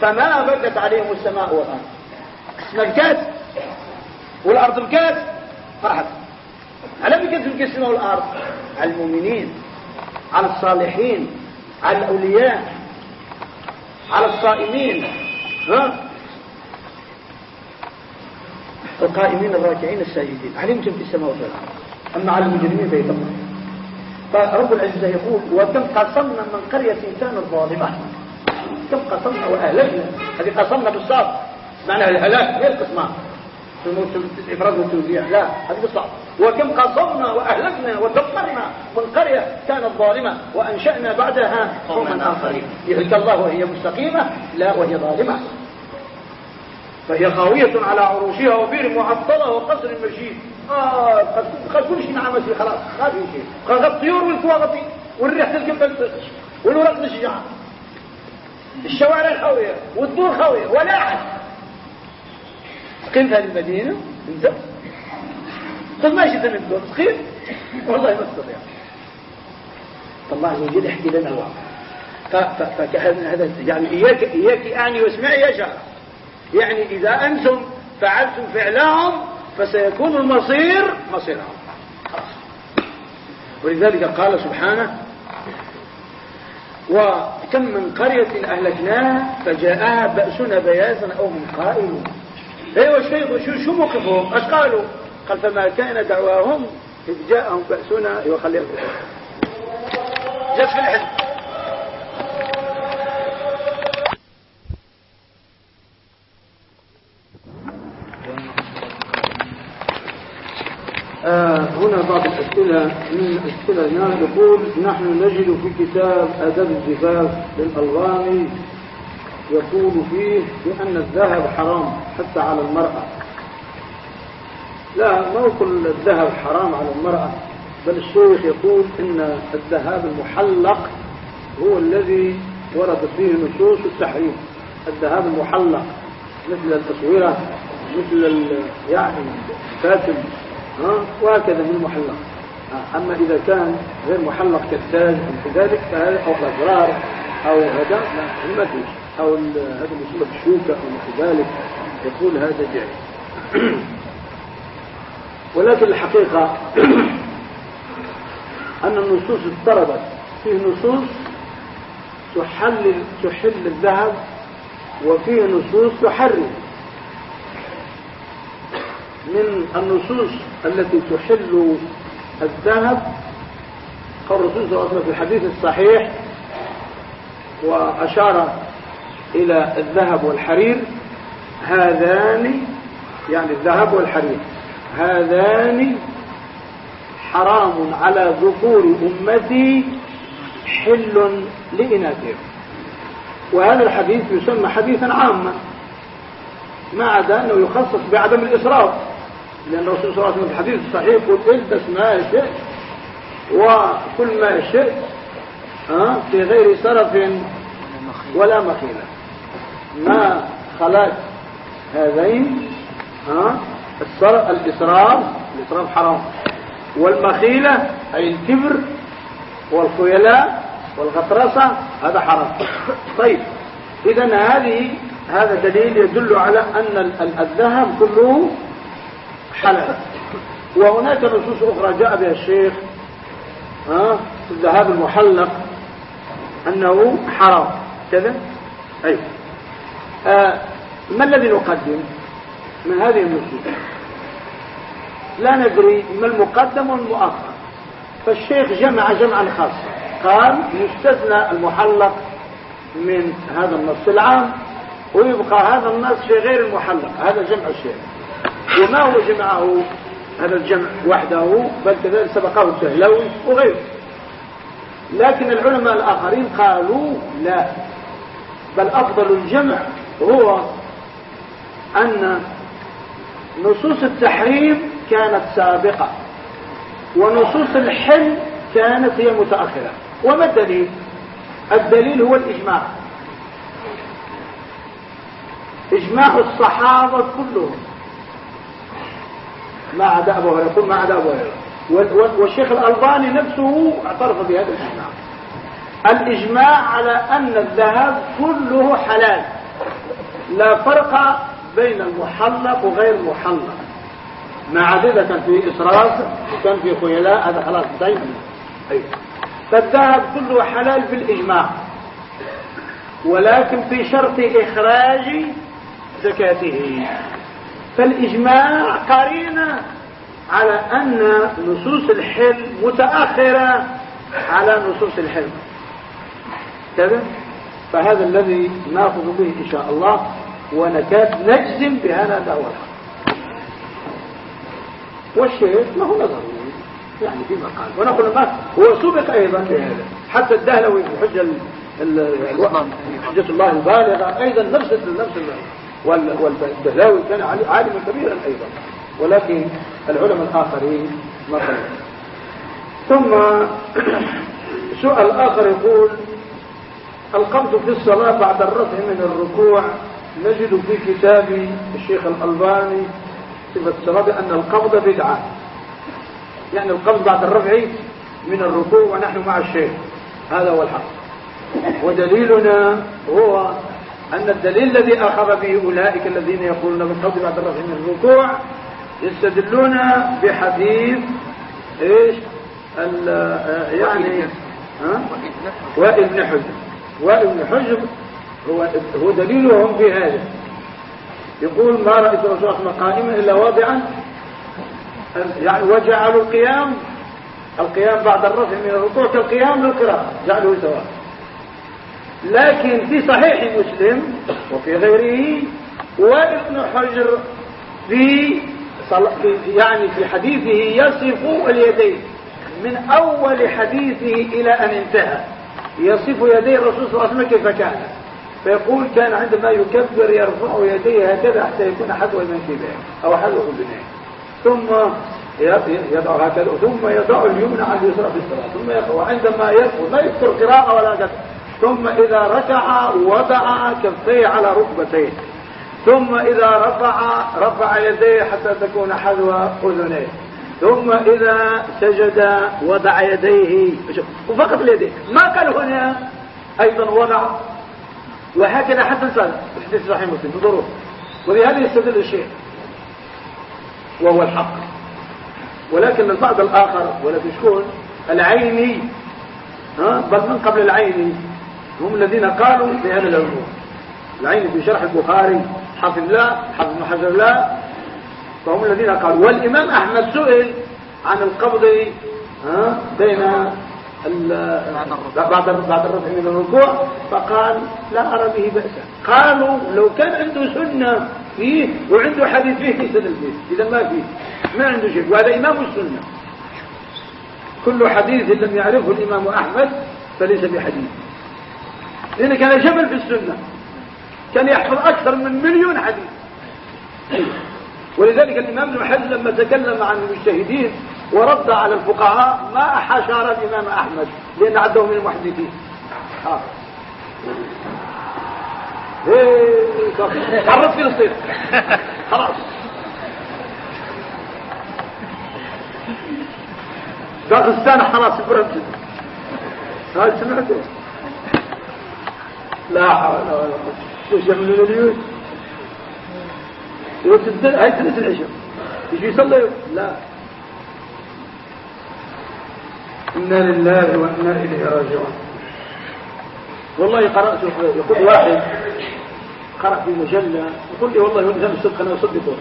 [SPEAKER 1] فما بدت عليهم السماء والأرض. اسم الكاس والأرض الكاس فرحت. على من كتب السماء والأرض على المؤمنين على الصالحين على الأولياء على الصائمين ها؟ القائمين الراكعين الساجدين. علمتم في السماء والأرض. أما على المجرمين فيتقون فرب العزة يقول وكم قصمنا من قرية كانت ظالمة. كم قصمنا وأهلكنا. هذه قصمنا بالصعب معناها الهلاك غير قسمان في الإفراد والتوزيع لا هذه بالصعب وكم قصمنا وأهلكنا ودمرنا من قرية كانت ظالمة وأنشأنا بعدها قوما آخرين. يهلك الله وهي مستقيمة لا وهي ظالمة. فهي خاوية على عروشها وبير معطلة وقصر مشيد. آه كل شيء نعم فيه خلاص. ما في شيء قد الطيور والكواغطي. والريح تلقى والورق الشجاع الشوارع خاوية والدور خاوية. ولا أحد قيمت هذه المدينة انت قد ما شئت من الدور. تقيم؟ والله ما استطيع. فالله عز وجل يحكي لنا الواقع فهذا يعني إياك, إياك أعني واسمعي يا شعر يعني إذا أنتم فعلتم فعلهم فسيكون المصير مصيرهم. ولذلك قال سبحانه وكم من قرية أهلكناها فجاءها بأسنا بيازا أو من قائلون أيوه شيخ شو شو موقفهم؟ إيش قالوا؟ قال فما كان دعواهم إذ جاءهم بأسنا أيوه خليها جت في الحزب آه هنا بعض الأسئلة. أسئلة من أسئلة هنا يقول نحن نجد في كتاب آداب الزفاف للألغاني يقول فيه بأن الذهب حرام حتى على المرأة. لا ما كل الذهب حرام على المرأة. بل الشيخ يقول إن الذهب المحلق هو الذي وردت فيه نصوص التحريم. الذهب المحلق مثل التصويرة مثل يعني ها؟ وهكذا من المحلق. أما إذا كان غير محلق كالتاج أو كذلك فهذا أو الأزرار أو هذا ما فيش. أو هذا اللي يسمى الشوكة أو مثل ذلك يقول هذا جائز. ولكن الحقيقة أن النصوص اضطربت. فيه نصوص تحلل تحل الذهب وفيه نصوص تحرم. من النصوص التي تحل الذهب قال الرسول صلى الله عليه وسلم في الحديث الصحيح وأشار إلى الذهب والحرير هذان يعني الذهب والحرير هذان حرام على ذكور أمتي حل لإناثهم. وهذا الحديث يسمى حديثا عاما ما عدا أنه يخصص بعدم الإسراف لأن الرسول صلى الله عليه وسلم في الحديث الصحيح يقول البس ما شئت وكل ما شئت ها في غير سرف ولا مخيلة. ما خلاك هذين ها الإسراف الإسراف حرام. والمخيلة أي الكبر والخيلاء والغطرسة هذا حرام. طيب إذا هذه هذا دليل يدل على أن ال- ال- الذهب كله حلال. وهناك نصوص أخرى جاء بها الشيخ ها في الذهب المحلق أنه حرام. كذا؟ أي آه ما الذي نقدم؟ من هذه النصوص. لا ندري ما المقدم والمؤخر. فالشيخ جمع جمعا خاصا. قال يستثنى المحلق من هذا النص العام ويبقى هذا النص في غير المحلق. هذا جمع الشيخ. وما هو جمعه؟ هذا الجمع وحده بل كذلك سبقه الدهلوي وغيره. لكن العلماء الآخرين قالوا لا بل أفضل الجمع هو أن نصوص التحريم كانت سابقة ونصوص الحل كانت هي متأخرة. وما الدليل؟ الدليل هو الإجماع. إجماع الصحابة كلهم ما عدا أبو هريرة ما عدا أبو هريرة. وال- وال- والشيخ الألباني نفسه اعترف بهذا الإجماع. الإجماع على أن الذهب كله حلال. لا فرق بين المحلق وغير المحلق. ما عدا إذا كان في إسراف كان في خيلاء هذا خلاص أيوه فالذهب كله حلال بالإجماع ولكن في شرط إخراج زكاته. فالإجماع قرينة على أن نصوص الحل متأخرة على نصوص الحل كذا؟ فهذا الذي نأخذ به إن شاء الله ونكاد نجزم بهذا هو الحق والشيخ له نظر يعني في مقال ونقول ما هو سبق أيضا بهذا حتى الدهلوي في الوقت حجة الله البالغة أيضا نفس نفس ال- وال- والدهلاوي كان عالما كبيرا أيضا. ولكن العلماء الآخرين ما قالوا ثم سؤال آخر يقول القبض في الصلاة بعد الرفع من الركوع. نجد في كتاب الشيخ الألباني صفة الصلاة ان القبض بدعة. يعني القبض بعد الرفع من الركوع ونحن مع الشيخ. هذا هو الحق. ودليلنا هو أن الدليل الذي أخذ به أولئك الذين يقولون بالقبض بعد الرفع من الركوع يستدلون بحديث إيش؟ آه، يعني ها؟ وائل بن حجر هو هو دليلهم في هذا يقول ما رأيت رسول الله قائما إلا واضعا يعني وجعلوا القيام القيام بعد الرفع من الركوع كالقيام للقراءة جعلوه سواء لكن في صحيح مسلم وفي غيره وابن حجر. في يعني في حديثه يصف اليدين من أول حديثه إلى أن انتهى يصف يدي الرسول صلى الله عليه وسلم كيف كان. فيقول كان عندما يكبر يرفع يديه هكذا حتى يكون حذو المنكبين أو حذو أذنيه ثم يضع هكذا ثم يضع اليمنى على اليسرى في الصلاة ثم وعندما يدخل لا يذكر قراءة ولا كذا ثم إذا ركع وضع كفيه على ركبتيه. ثم إذا رفع رفع يديه حتى تكون حذو أذنيه ثم إذا سجد وضع يديه وفقط اليدين. ما قال هنا أيضا وضع. وهكذا حتى صار حديث صحيح مسلم بضروب ولهذا يستدل الشيء وهو الحق. ولكن البعض الآخر ولكن شكون العيني. ها؟ بل من قبل العيني. هم الذين قالوا بهذا الأمور العيني في شرح البخاري حافظ لا حافظ محجر لا فهم الذين قالوا والإمام أحمد سئل عن القبض ها بين بعد بعد الرفع من الركوع فقال لا أرى به بأسا. قالوا لو كان عنده سنة فيه وعنده حديث فيه ليس البيت إذا ما فيه ما عنده شيء وهذا إمام السنة. كل حديث لم يعرفه الإمام أحمد فليس بحديث. لأنه كان جبل في السنة كان يحفظ أكثر من مليون حديث. ولذلك الإمام ابن لما تكلم عن المجتهدين ورد على الفقهاء ما حشر الإمام أحمد لأن عده من المحدثين. آه. تعرض في الصيف. خلاص. داغستان خلاص برمت هاي سمعته لا حول ولا قوة شو يعملون اليوم هاي سنة العشاء يجي يصلي؟ لا. إنا لله وإنا إليه راجعون. والله قرأت يقول واحد. قرأ في مجلة. يقول لي والله هذا الصدق أنا أصدقه.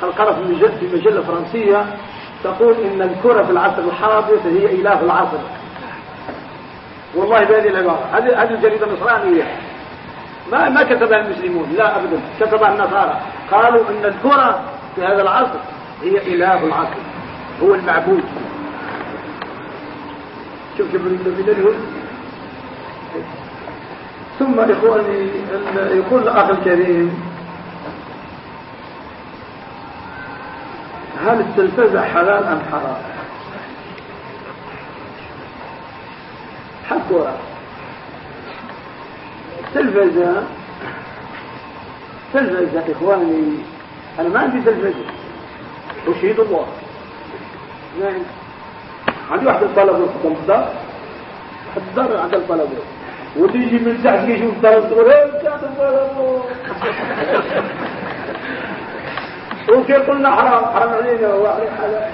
[SPEAKER 1] قال قرأ في مجلة, في مجلة فرنسية. تقول إن الكرة في العصر الحادث هي إله العصر. والله بهذه العبارة. هذه هذه الجريدة النصرانية ما ما كتبها المسلمون. لا أبدا. كتبها النصارى. قالوا إن الكرة في هذا العصر هي إله العصر هو المعبود. شوف كيف الهدى ثم إخواني يقول الأخ الكريم هل التلفزة حلال أم حرام؟ حكوا التلفزة تلفزة إخواني. أنا ما عندي تلفزة أشهد الله. يعني عندي واحد الطلبة في الدار واحد الدار عند الطلبة واللي يجي من تحت يشوف الطلبة تقول إيه كانت الطلبة وكيف قلنا حرام؟ حرام علينا وعلي حلال.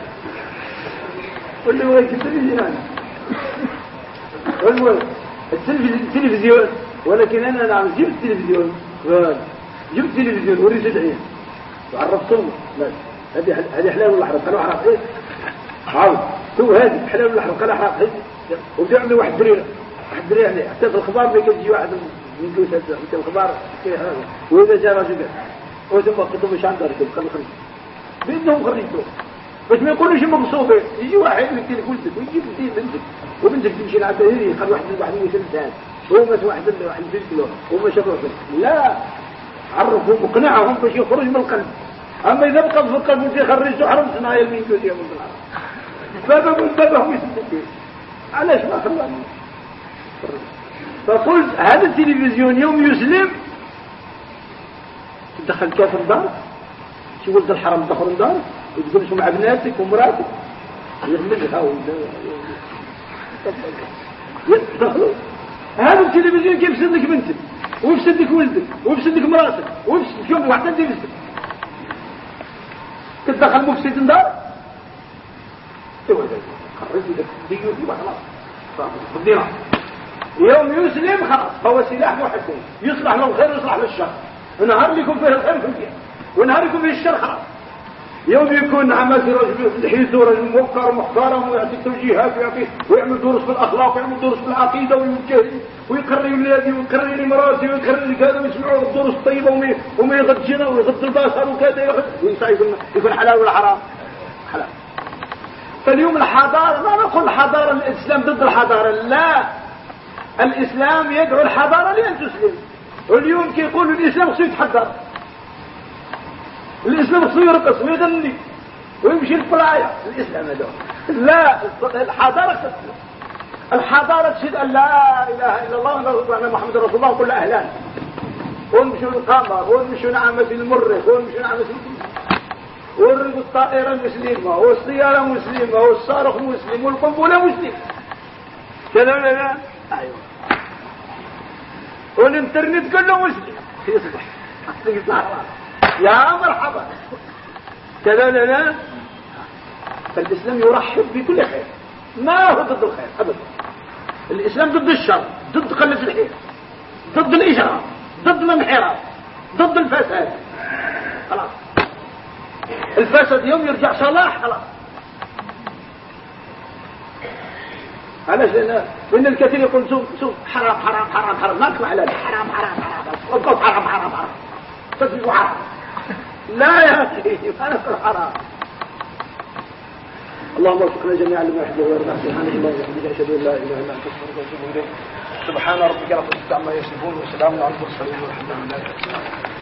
[SPEAKER 1] واللي هو التلفزيون والله التلفزيون. ولكن أنا نعم جبت التلفزيون. جبت التلفزيون وريت العين وعرفتهم هذه هذه حلال ولا حرام قالوا حرام إيه؟ عاود. هو هذه حلال ولا حرام قال حرام إيه وبيعمل واحد دريره واحد دريره يعني حتى في الخبار ما يجي واحد من دوسة في الخبار وإذا جاء رجل وثم قدم مش عندها ركب خلي خلي بإذنهم خريجته بس ما يقولوش مقصوبة يجي واحد لك ولدك ويجيب بنتك وبنتك تمشي لعبة هيري خلي واحد واحد يسلم ثاني هو مس واحد واحد له هو مش لا. عرفهم مقنعهم باش يخرج من القلب. أما إذا بقى في القلب وانت خرجته حرمت صناعي المين قلت يا من العرب بابا من بابهم علاش ما خلاني فقلت هذا التلفزيون يوم يسلم. تدخل كافر دار شو ولد الحرم دخل دار وتقول شو مع بناتك ومراتك؟ يغمدها هذا التلفزيون كيف سدك بنتك؟ ويفسدك ولدك ويفسدك مراتك ويفسدك يوم واحد انت؟ يفسدك تدخل مفسد دار يوم يسلم خلاص. هو سلاح واحد يصلح له الخير ويصلح للشر ونهار يكون فيه الخير في الدين ونهار يكون فيه الشر خلاص. يوم يكون عمل رجل لحيته رجل موقر محترم ويعطي توجيهات ويعطي ويعمل دروس في الأخلاق ويعمل دروس في العقيدة ويوجه ويقرر ولادي ويقرر مراتي ويقرر كذا ويسمعوا الدروس الطيبة وما يغدجنا ويغض البصر وكذا. ويسعى يكون يكون حلال ولا حرام؟ حلال. فاليوم الحضارة ما نقول الحضارة الإسلام ضد الحضارة لا. الإسلام يدعو الحضارة لأن تسلم. واليوم كيقولوا الإسلام خصو يتحضر الإسلام خصو يرقص ويغني ويمشي الفلاية. الإسلام هذا. لا الحضارة تسلم الحضارة تشهد أن لا إله إلا الله وأن محمد رسول الله كل أهلا ونمشوا القمر ونمشوا نعمة المرخ ونمشوا نعمة ونرقوا الطائرة مسلمة والسيارة مسلمة والصاروخ مسلم والقنبلة مسلم كذا ولا لا؟ أيوه. والإنترنت كله مسلم. يصبح. يا مرحبا. كذا ولا لا؟ فالإسلام يرحب بكل خير. ما هو ضد الخير؟ أبدا. الإسلام ضد الشر ضد قلة الحيل ضد الإجرام ضد الانحراف ضد الفساد. خلاص. الفساد يوم يرجع صلاح خلاص. علاش لأن لأن الكثير يقول سوق سوق حرام حرام حرام حرام. ما تسمع حلال حرام حرام حرام. حرام حرام حرام حرام. تسمع حرام لا يا أخي ما نقول حرام اللهم وفقنا جميعا لما يحب ويرضى سبحانك اللهم وبحمدك اشهد ان لا اله الا انت استغفرك واتوب اليك سبحان ربك رب العزة عما يصفون وسلام على المرسلين والحمد لله